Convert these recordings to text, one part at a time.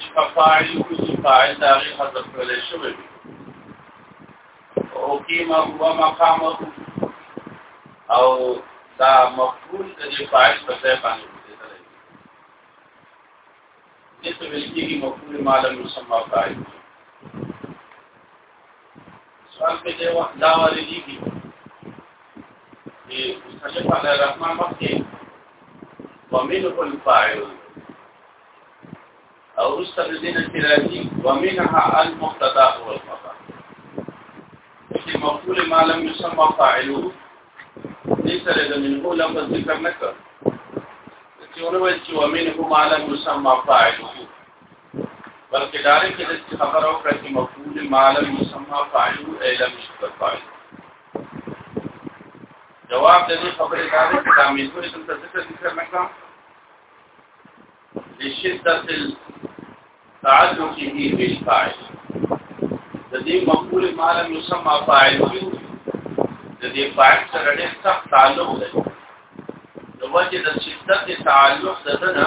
چې فاعل او چې فاعل دا غي حذف کړل شوی او کیما هو مقام او دا مفعول د فاعل په ځای باندې دې ته ویل کېږي مفعول معلوم مسمى فاعل سوال په دې وخت دا ولې دي چې مصنف علی الرحمن مخکې ومنه الفاعل او رسل الذين تراجي ومنها المقتضى والخطأ چې مفعول ما لم يسمى فاعله دې سره د منه لفظ ذکر نه کړ چې ونه وایي چې ومنه ما لم يسمى فاعله بلکې داري کې د خبرو کړه چې مفعول مال مسمى فاعل اعلم شکر فاعل جواب د دې خبرې دا دی چې دا مېزوري څه څه ذکر نه کړم لشدة تعلقه بالفاعل د دې مفعول مال مسمى فاعل د دې فاعل سره ډېر سخت تعلق دی د وجه د شدت تعلق ددنه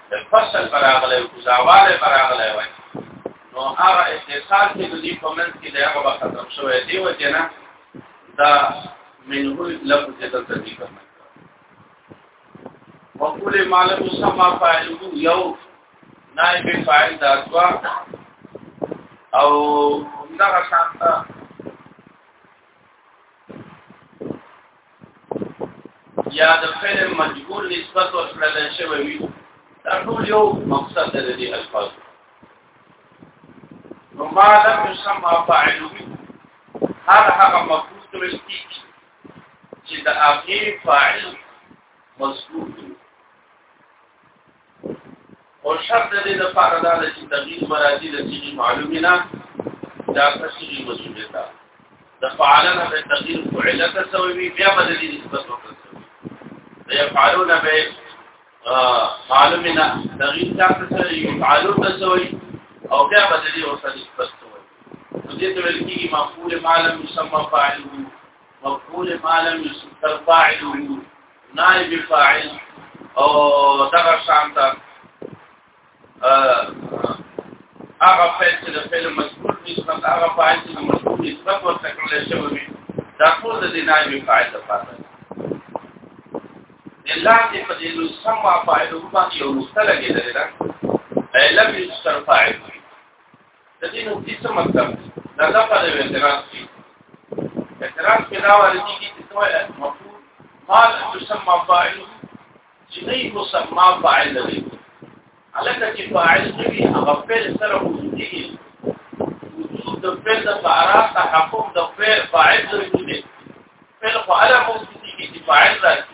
د فصل براغله او کوزاواله براغله وای نو هغه اتصال چې د دې کومنت کې دغه وخت ختم شوی دی و چې نه دا منه لفظ ته تدقیق کوي وقول مالک سما فاعله یو نائب فاعل دا دوا او همدغه شانته یا د فعل مجبور نسبت ورکړل شوی وي دا ټول یو مقصد دی د الفاظ نو ما لم يسمى فاعل هر هغه مفعول ترستی چې د هغه فاعل مذکور دی او شرط دې د پاره دا چې تغییر مرادی د صيغه معلومه نه دا صيغه موجوده ده د فعلنا به تغییر فعله تسوي بیا به دې نسبت وکړي د يفعلون به معلومه نه تغییر تاسو سره يفعلون تسوي او بیا به دې ورته نسبت وکړي دې ته ویل کېږي مفعول معلوم مسمى فاعله مفعول ما لم يسبق فاعله نائب فاعل او دغه شان ته هغه فعل چې د فعل مذکور نسبت هغه فاعل چې د مذکور نسبت ورته کړل شوی وي دا ټول د نائب فاعل لپاره دی الله دې په دې نو سم فاعل باندې یو مستلګې دی دا علم یستر فاعل د دې نو هیڅ مطلب دا د په دې اعتراض کې اعتراض کې دا وایي چې څه وایي مفعول مال مسمى فاعل چې نه مسمى فاعل دی الکه چې فاعل دی هغه فعل سره وجودي وجود د فعل د فعلا تحقق د فعل فاعل دی فعل فعل موجودي چې فاعل راځي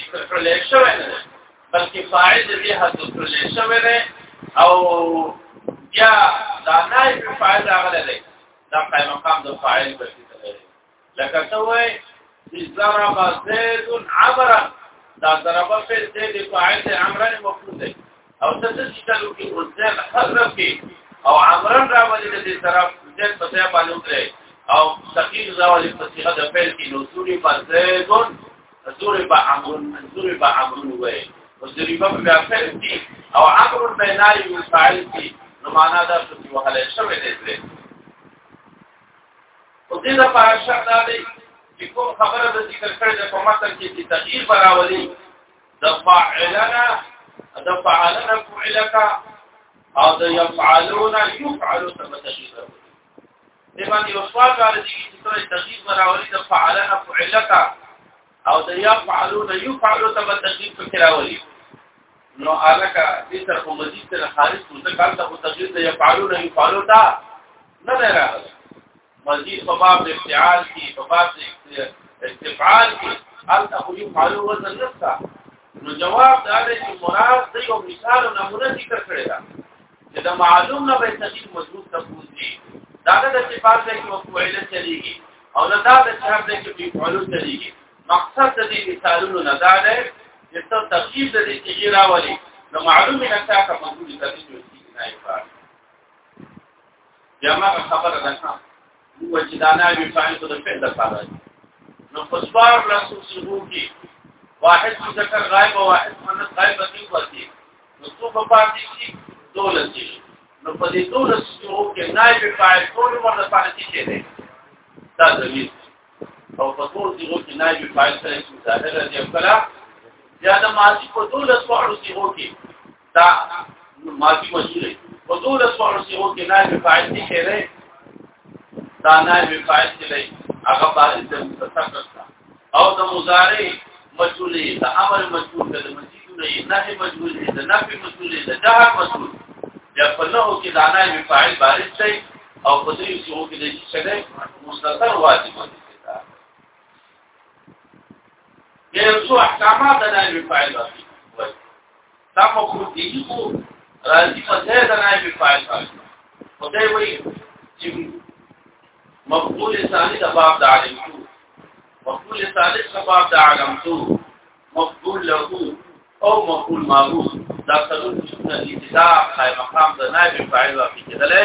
ذکر کړل شوی نه دی بلکې فاعل دې حذف کړل شوی دی او یا دا نائب فاعل راغلی دی دا قائم مقام د فاعل ګرځیدل دی لکه څه وایي ضرب زید عمرا دا ضرب په زید فاعل دی عمرا مفعول دی او څه چې تلو کې وزن حذف کې او عمرا راولي د دې طرف زید په ځای باندې او ثقيل راولي په صيغه د فعل کې نو سوري پر زیدون زور با عمرو زور با عمرو وای او ضریبه په افعال دي او عمرو به نای مفعل دي نو معنا دا څه دی وهله شوی دی درې او دې دا په شرط دا دی چې کوم خبره د ذکر کړې ده په متن کې چې تغییر براولي د فاعلنا د فعلنا فعلک او د يفعلون يفعل ثم تغییر دې باندې یو سوال راځي چې ترې تغییر راولي د فعلنا فعلتا او د یا فعلو د یو فعلو ته تغییر پکې راولي نو الکه دې تر په مزید تر خارج متکال ته تغییر د یا فعلو د یو فعلو ته نه راغلی مزید په باب د افتعال کې په باب د استفعال کې الته خو یو فعلو وزن نشته نو جواب دا دی چې مراد د یو مثال نمونه ذکر کړی دا چې دا معلوم نه به تقدیر مضبوط تفوز دي دا د صفات د مفعوله چلیږي او نه دا د شهر د کې مفعوله چلیږي مقصد د دې مثالونو نه دا ده چې څه تفصیل د دې چې راولي نو معلوم نه تا کا مضبوط تفوز دي نه یا ما خبره ده هو چې دا نه وی فاعل د فعل د فاعل نو په سوار لاسو سیغو کې واحد مذکر غائب او واحد مؤنث غائب دی ورته نو څو په پاتې شي دولت شي نو په دې دولت سیغو کې نائب فاعل ټول مرده فاعل شي دی دا دلیل او په ټول سیغو کې نائب فاعل سره ظاهر دی او کله یا د ماضی په دولت په اړه سیغو کې دا ماضی مجهول دی په ټول سوالو سیغو کې نائب فاعل څه شی دی دا نائب فاعل څه دی هغه باندې د متصرف او د مضارع مجهول دی د امر مجهول دی د مجهول دی نهي مجهول دی د نفي مجهول دی د جهر مجهول یا په نو کې دا نائب فاعل بارز دی او په دې سیغو کې د څه دی مستتر واجب دی یو څو احکامات د نائب فاعل دی دا په کوټي کو راځي مزه ده نه به فایل فایل خدای وایي چې مقبول ثاني د باب د عالم تو مقبول ثالث د باب د عالم تو مقبول له او مقبول معروف دا څلور څه دي چې دا قائم مقام د نائب فاعل واقع کېدلې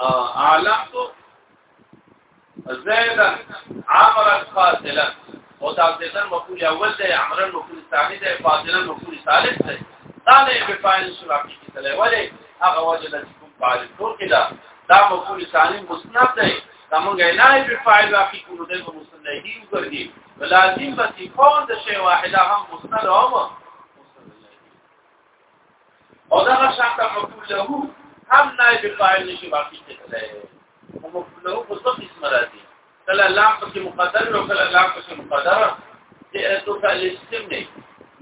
اعلمت زیدا عمرا فاضلا او دا فاضلا مفعول اول دی عمرا مفعول ثانی دی فاضلا مفعول ثالث دی دا نه په فاعل شو راځي چې تلای ولې هغه وجه د کوم فاعل ټول کړه دا مفعول ثانی مسند دی دا مونږ نه په فاعل واقع کوو د مسند دی وګرځي ولازم به کون د شی واحده هم مسند او او دا شان ته مفعول له هم نائب فاعل نشي باقي کېدلای او مفعول له په څه قسم راځي کله لام پکې مقدر او کله لام پکې مقدر دې اتو کا لسم نه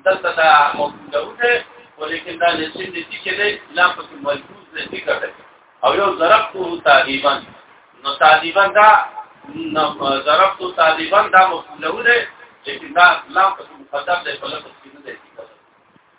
دلته دا مفعول له ده ولیکن دا لسم دې چې نه لام پکې ملحوظ نه دي کړی او یو ضرب کو تعریبا نو تعریبا دا ضرب کو تعریبا دا مفعول له ده لیکن دا لام پکې مقدر دی په لفظ کې نه دی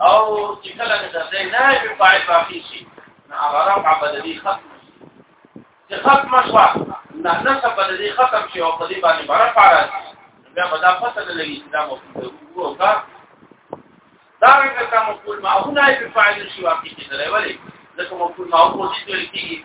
او چې کله د ځای نه په فاعل واقع شي نو هغه رفع بدلی ختم شي چې ختم شو نه نسب بدلی ختم شي او په دې باندې برف راځي بیا په دا پته نه لګي چې دا مفعول هو کا دا رنګه کوم مفعول معونه په فاعل شي واقع کیدل ولې ځکه مفعول معونه چې کیږي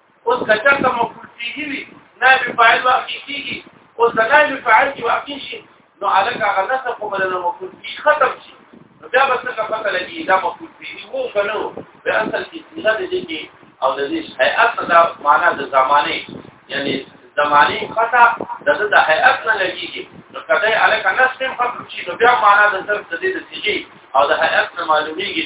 اوس کچا ته مفعول فيه وي نائب فاعل واقع کیږي او نائب فاعل کې واقع شي نو الګ هغه نسب په بدل مفعول فيه ختم شي بیا به څه پته لګي دا مفعول فيه وو کنه په اصل کې صيغه دې کې او د دې هيئت دا معنا د زمانه یعنی زمانه خطا د دې د هيئت نه لګيږي نو کله الګ نسب ختم شي نو بیا معنا د صرف د دې د صيغه او د هيئت نه معلومیږي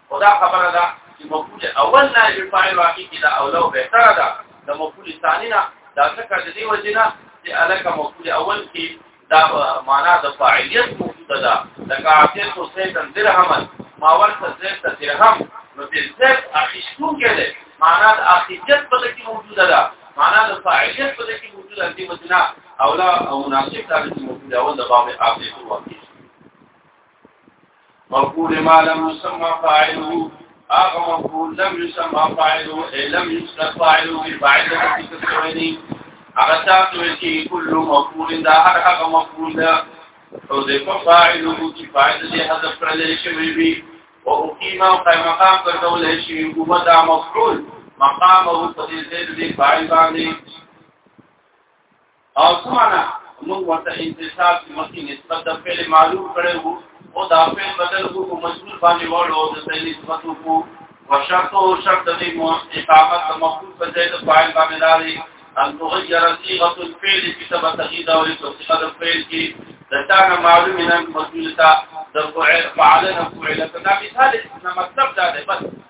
خدا خبره ده چې مفعول اول نه یو فاعل واقع کیدا او لو بهتره ده د مفعول ثانی نه دا څنګه د دې وجنه چې الک مفعول اول کې دا معنا د فاعلیت موجوده ده لکه عاطف حسین درهم ما ورته زید ته درهم نو د زید اخیستو کې ده معنا د اخیجت په کې موجوده ده معنا د فاعلیت په کې موجوده ده مدنا اولا او مناسب تعبیر موجوده او د باب عاطف واقع مفعول ما لم يسمى فاعله هغه مفعول لم يسمى فاعله اي لم يسمى فاعله في فاعل التي تسمعني هغه تاسو چې کل مفعول دا هغه مفعول ده او د فاعله چې فاعل دې حذف کړل شي وي او قیمه او مقام ګرځول شي حکومت دا مفعول مقام او په دې ځای دې فاعل باندې او سمانا موږ ورته انتصاب کې مخکې نسبت د فعل معلوم کړو او دا فعل بدل کو په مجبور باندې وړو د دې نسبت کو وشرط او شرط د اقامت د مفعول په ځای د فاعل باندې داري ان تغير صيغه الفعل في سبب تغيير او صيغه الفعل کې د تانا معلوم نه مفعول تا د فعل فعل نه فعل دا مثال نه مطلب دا دی بس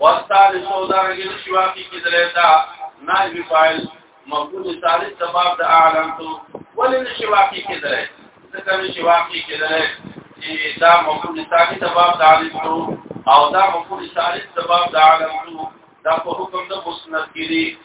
واستاد سو دا رنګ شي واقعي کې درېدا نائب فاعل مفعول ثالث سبب د اعلم تو ولې نشي واقعي کې درې ځکه نشي واقعي کې درې چې دا مفعول ثالث سبب د اعلم تو او دا مفعول ثالث سبب د اعلم تو دا په حکم د مسند کې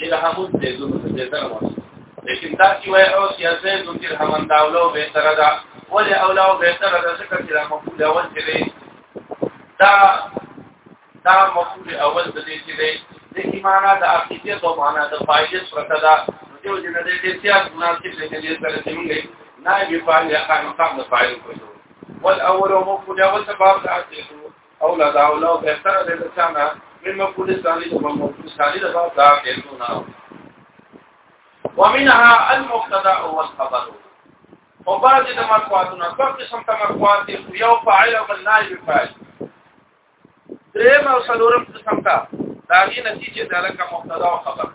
درهمون زیدون زیدن واسه لیکن دا چې وای او یا زیدون درهمون دا اولو به تر دا ولې اولو به تر دا څه کړي دا مفعول اول چې دی دا دا مفعول اول د دې چې دی د ایمانا د عقیده او معنا د فائدې سره دا دیو جن دې دې سیاق مناسب دې دې سره دې موږ نه به فاعل یا خان مقام د فاعل کوو والاول مفعول اول سبب د عقیده او لا دا او لا بهتر ده چې څنګه من مقبول ثاني د مقبول ثاني د باب دا کېدو نه ومنها المقتدا او الخبر او بعض د مرکواتونه په قسم ته مرکوات دي یو فاعل او بل نائب فاعل دریم او څلورم قسم ته دا غي نتیجه د لکه مقتدا او خبر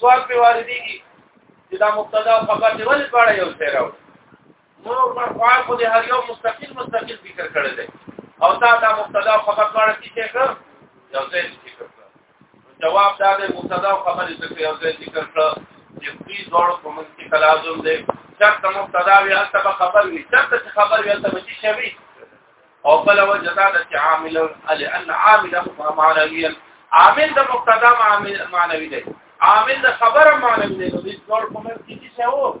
سوال په واردېږي چې دا مقتدا او خبر دی ولې په اړه یو څه راوړي نور پر خوا خو د هر یو مستقل مستقل ذکر کړی دی او دا دا مبتدا او خبر دواړه څه شي کړ یو ځای ذکر کړ جواب دا دی مبتدا او خبر ذکر یو ځای ذکر کړ چې دې دواړو په منځ کې تلازم دی شرط مبتدا وی البته به خبر وی شرط چې خبر وی البته چې شوی او بل وجه دا چې عامل لأن عامله معنويا عامل د مبتدا معنوي دی عامل د خبر معنوي دی نو دې دواړو په منځ کې څه وو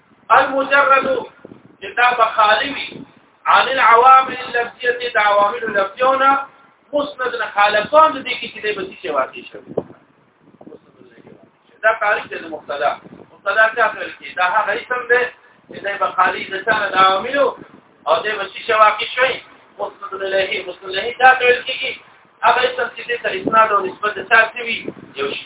المجرد کتاب خالوی عن العوامل اللفظيه د عوامل اللفظيونه مسند نه خالقون د دې کې چې د بچی شي واقع شوی دا تعریف د مبتدا مبتدا څه کول کی دا هغه اسم دی چې د بخاری د څانه د عوامل او د بچی شي واقع شوی مسند له مسند له دا کول کیږي هغه اسم چې د اسناد او نسبت د څه وي یو شی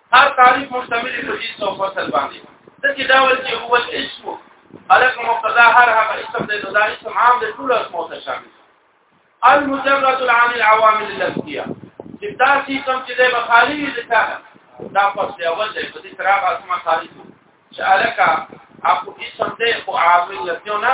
هر تعریف مشتمل په دې څو فصل باندې د کې دا ول چې هو الاسم الک مقتضا هر هغه اسم د دا اسم عام د ټول اسمو ته شامل المجرد عن العوامل اللفظيه چې دا سیستم چې د مخالي د څنګه دا پس دی اول دی په دې سره هغه اسمه خالي چې الکا اپو اسم دې خو عامل لفظونه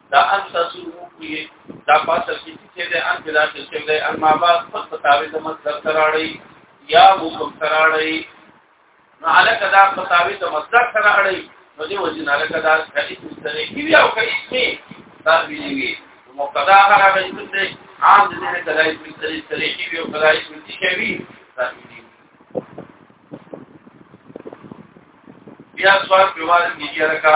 دا ان تاسو وګورئ دا پاسه کې چې د ان بلا چې څه دی ان ما بعد خپل پتاوي د مصدر تراړي یا حکم تراړي نو علاقه دا پتاوي د مصدر تراړي نو دی وځي نه علاقه دا کړي مستری کی بیا او کړي می دا ویږي مقتدا هغه چې څه عام دې نه کړای مستری سره کی بیا او کړای مستری کوي دا ویږي بیا سوال پیوار کیږي لکه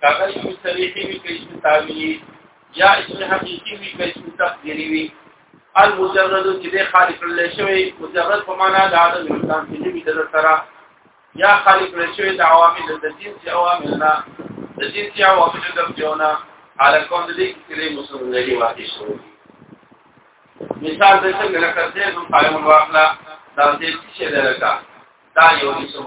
کاغه یو صریحي وی کیس تاویلی یا اسم حقیقی وی کیس تقدیری وی المجرد چې د خالق الله شوی مجرد په معنا د عدم امکان کې دی د سره یا خالق الله شوی د عوامل د دین چې عوامل نه د دین چې عوامل د بجونه على کوم دې کې له مسلمان دی واقع شو مثال د څنګه لکه دې نو قائم الواقع دا دې چې لکه دا یو اسم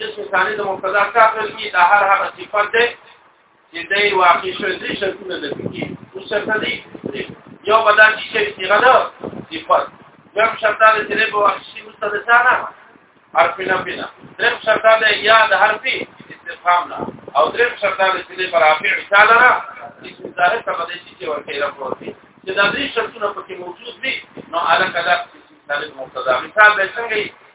اسم ثاني د مبتدا کافل کی دا هر هغه صفت ده چې د واقع شوی د شرطونه د فقې او شرط دی یو بدا چې شی صيغه ده صفت یم شرط ده چې په واقع شي مستدسانه حرف نه بنا درم شرط ده یا د حرف استفهام نه او درم شرط ده چې پر رافع مثال نه اسم ظاهر ته باندې چې ورکه را پروتي چې دا دې شرطونه پکې موجود دي نو علاقه ده چې مبتدا مثال به څنګه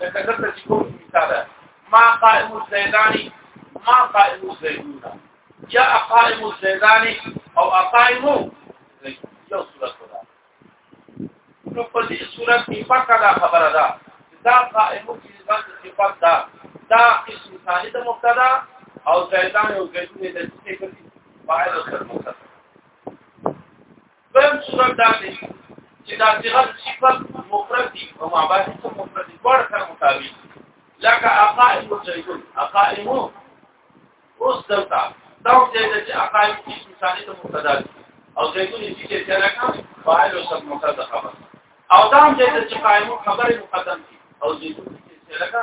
لکه دلته چې کوم مثال ما قائم الزیدانی ما قائم الزیدون یا اقائم الزیدانی او اقائم یو صورت ده نو په دې صورت کې پکا دا خبره ده دا قائم کې ځان صفات ده دا قسم ثاني د مبتدا او زیدان او زیدون د څه کې فاعل سره مبتدا بلم صورت دا دی چې دا صيغه صفت مفرد دي او معبد څه مفرد دي ورته سره مطابق لکه اقائم متجدون اقائم اوس دلته دا څه دي چې اقائم کې انساني ته مبتدا دي او زيتون دي چې څنګه فاعل او سب مفرد خبر او دا هم چې قائم خبره مقدم دي او زيتون دي چې څنګه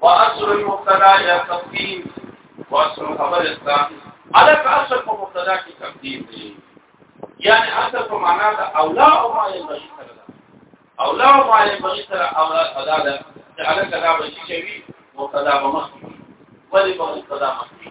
واصل المبتدا یا تقدیم واصل خبر استا الک اصل په مبتدا کې تقدیم دی یعنی اصل په معنا دا اولا او ما یبغي سره دا اولا او ما یبغي سره اولا ادا ده چې الک دا به شي وي مبتدا به مخکې ولی په مبتدا مخکې